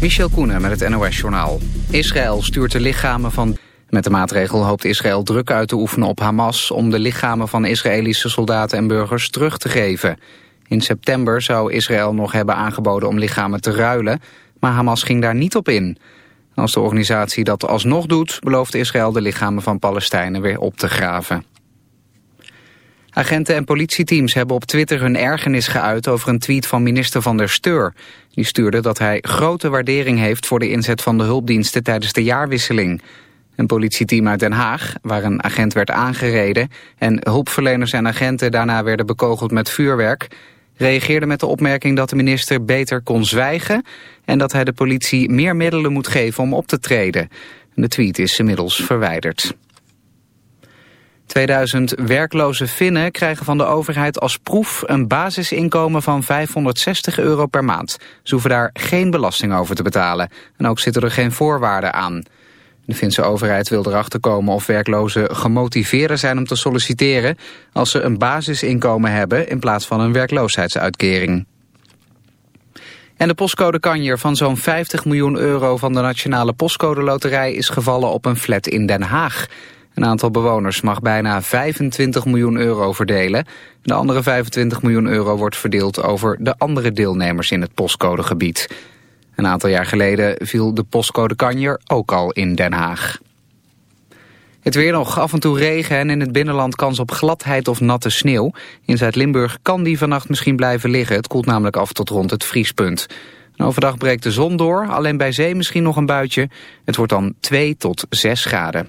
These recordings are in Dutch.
Michel Koenen met het NOS-journaal. Israël stuurt de lichamen van... Met de maatregel hoopt Israël druk uit te oefenen op Hamas... om de lichamen van Israëlische soldaten en burgers terug te geven. In september zou Israël nog hebben aangeboden om lichamen te ruilen... maar Hamas ging daar niet op in. Als de organisatie dat alsnog doet... belooft Israël de lichamen van Palestijnen weer op te graven. Agenten en politieteams hebben op Twitter hun ergernis geuit over een tweet van minister Van der Steur. Die stuurde dat hij grote waardering heeft voor de inzet van de hulpdiensten tijdens de jaarwisseling. Een politieteam uit Den Haag, waar een agent werd aangereden... en hulpverleners en agenten daarna werden bekogeld met vuurwerk... reageerde met de opmerking dat de minister beter kon zwijgen... en dat hij de politie meer middelen moet geven om op te treden. De tweet is inmiddels verwijderd. 2000 werkloze Finnen krijgen van de overheid als proef een basisinkomen van 560 euro per maand. Ze hoeven daar geen belasting over te betalen. En ook zitten er geen voorwaarden aan. De Finse overheid wil erachter komen of werklozen gemotiveerder zijn om te solliciteren als ze een basisinkomen hebben in plaats van een werkloosheidsuitkering. En de postcode kanjer van zo'n 50 miljoen euro van de Nationale Postcode Loterij is gevallen op een flat in Den Haag. Een aantal bewoners mag bijna 25 miljoen euro verdelen. De andere 25 miljoen euro wordt verdeeld over de andere deelnemers in het postcodegebied. Een aantal jaar geleden viel de postcode Kanjer ook al in Den Haag. Het weer nog, af en toe regen en in het binnenland kans op gladheid of natte sneeuw. In Zuid-Limburg kan die vannacht misschien blijven liggen. Het koelt namelijk af tot rond het vriespunt. overdag breekt de zon door, alleen bij zee misschien nog een buitje. Het wordt dan 2 tot 6 graden.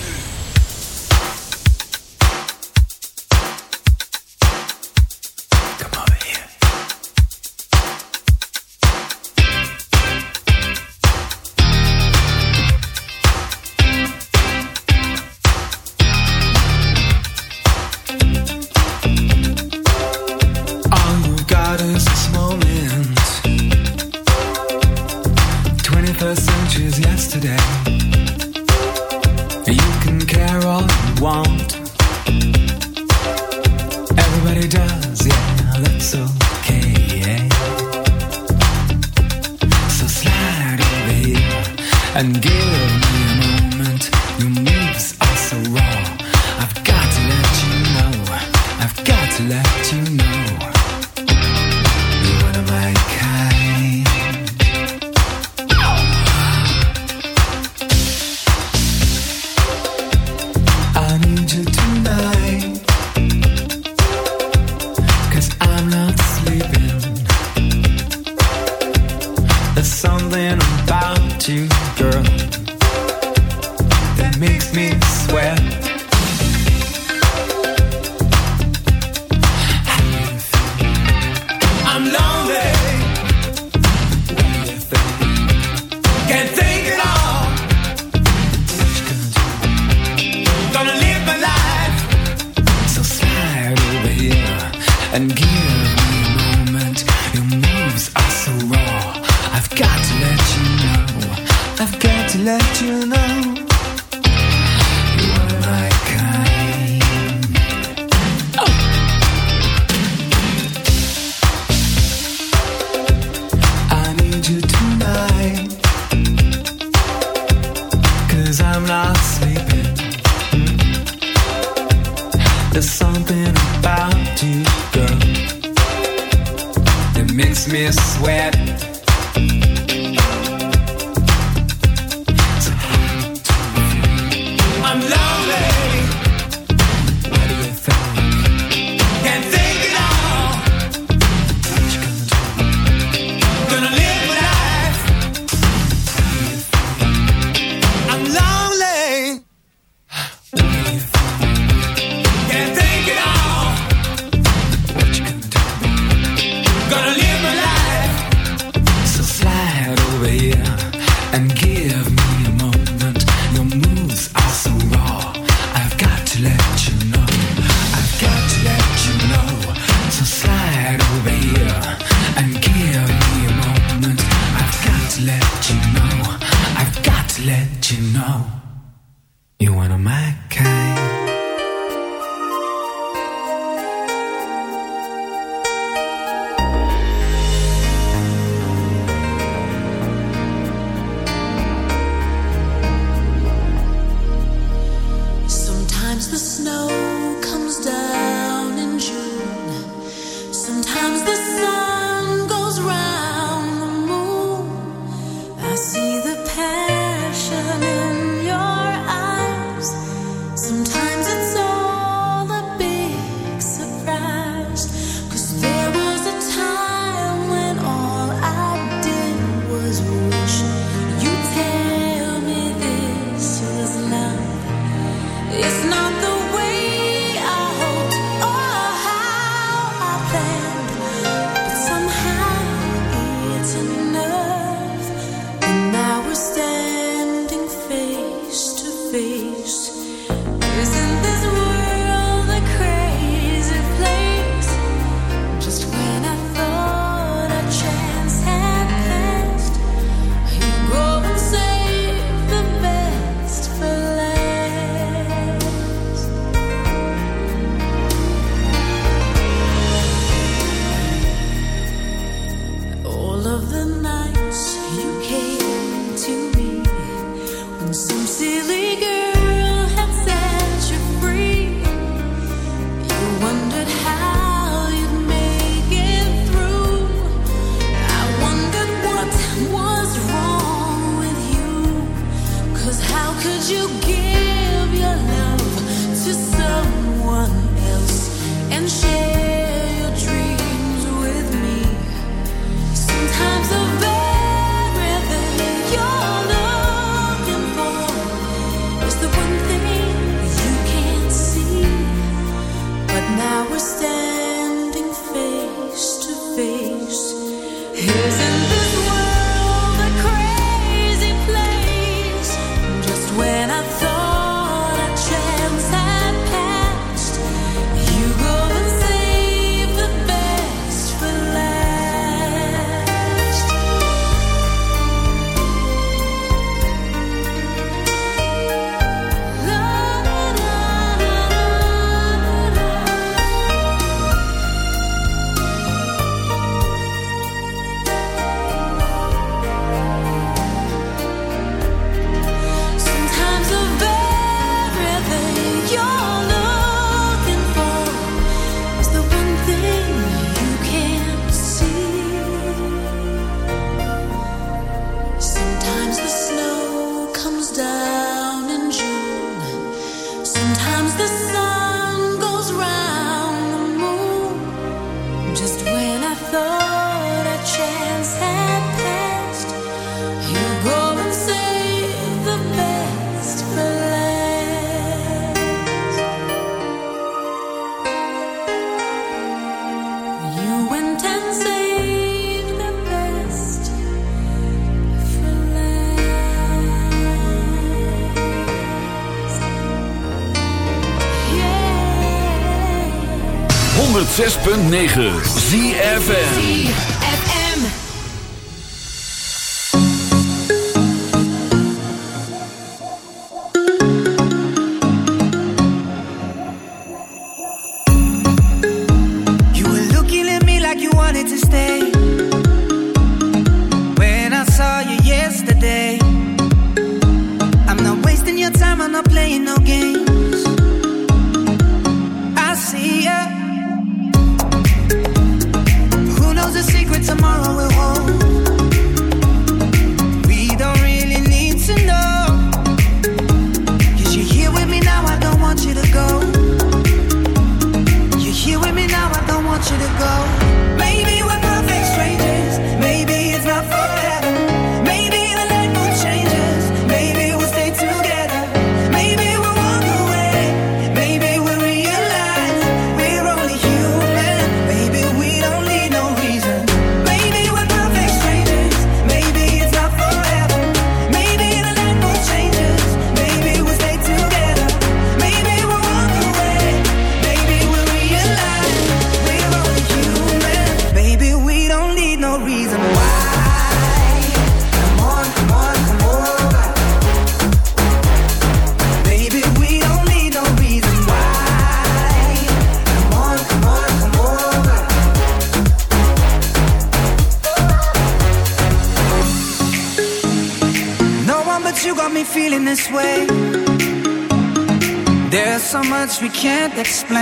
106.9 ZFN explain.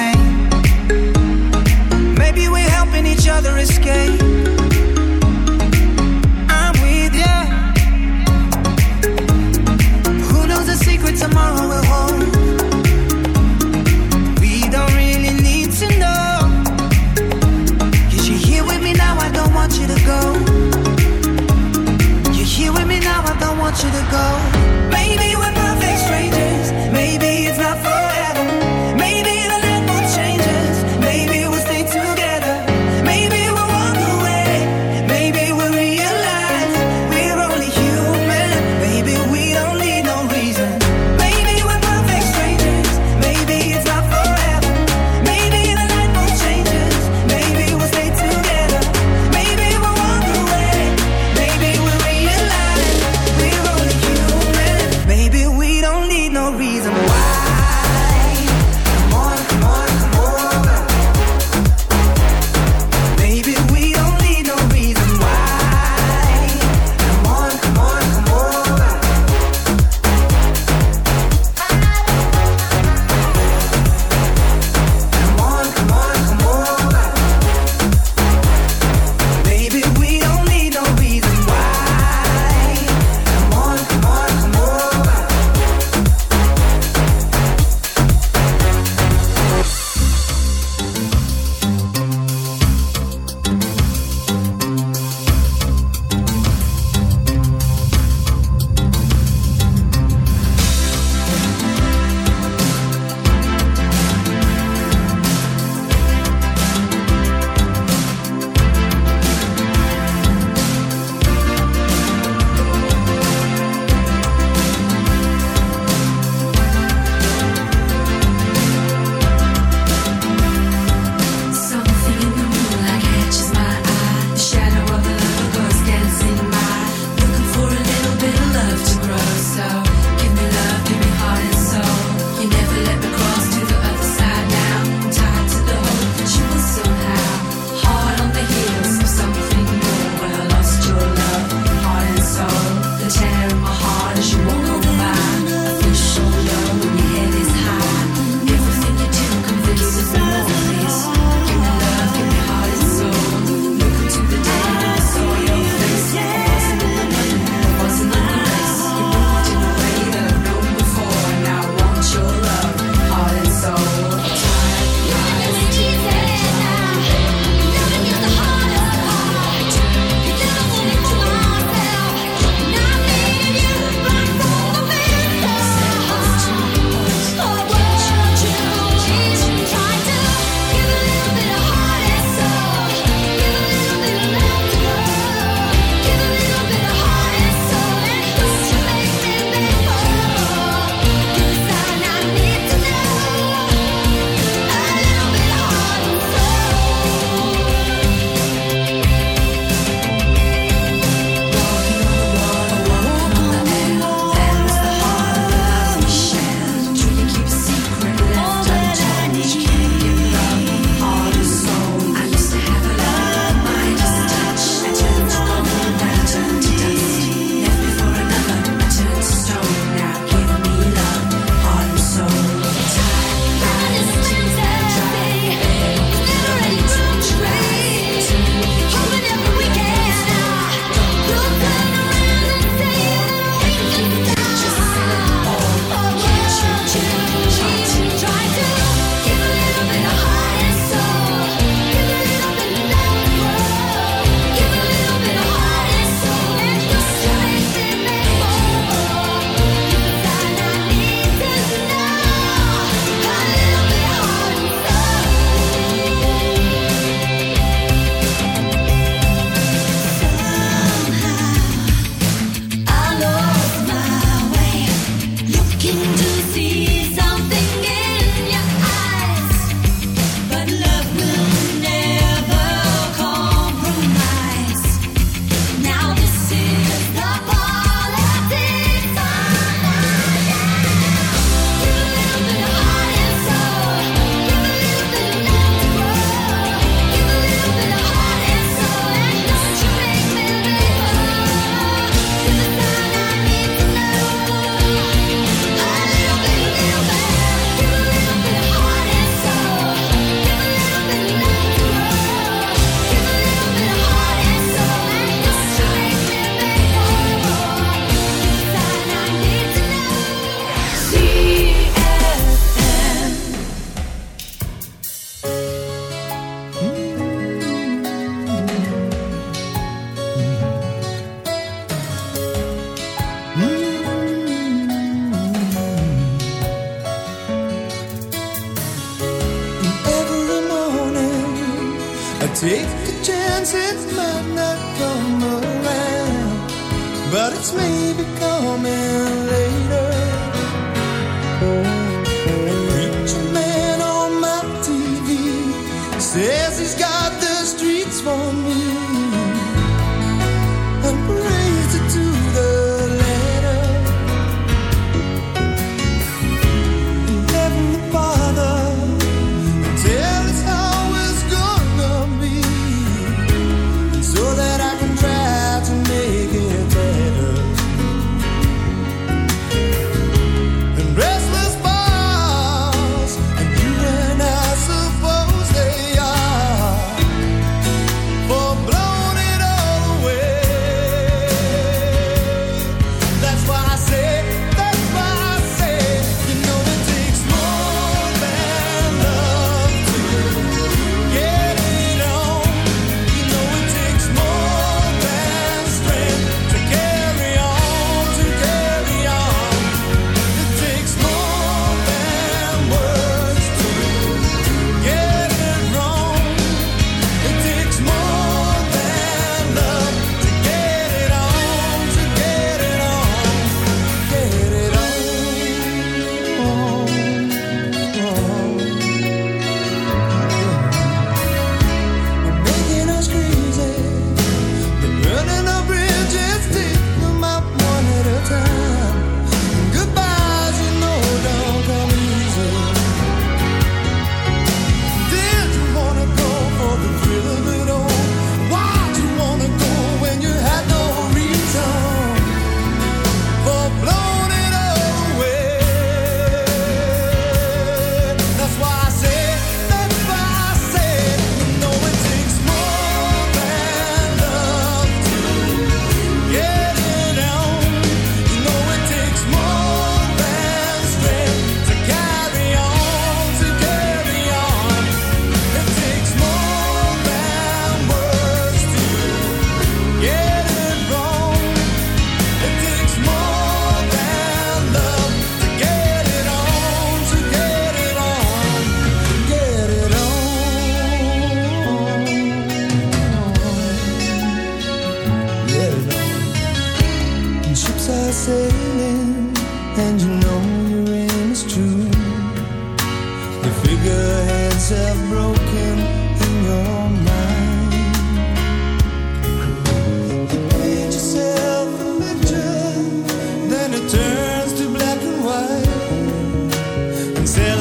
Zelda.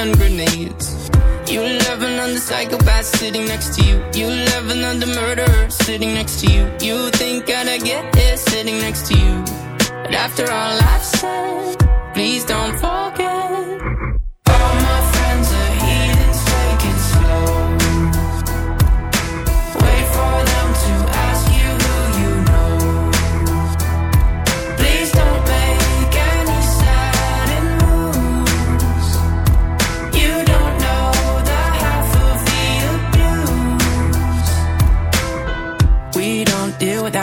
hand grenades. You love another psychopath sitting next to you. You love another murderer sitting next to you. You think i get here sitting next to you. But after all I've said, please don't forget.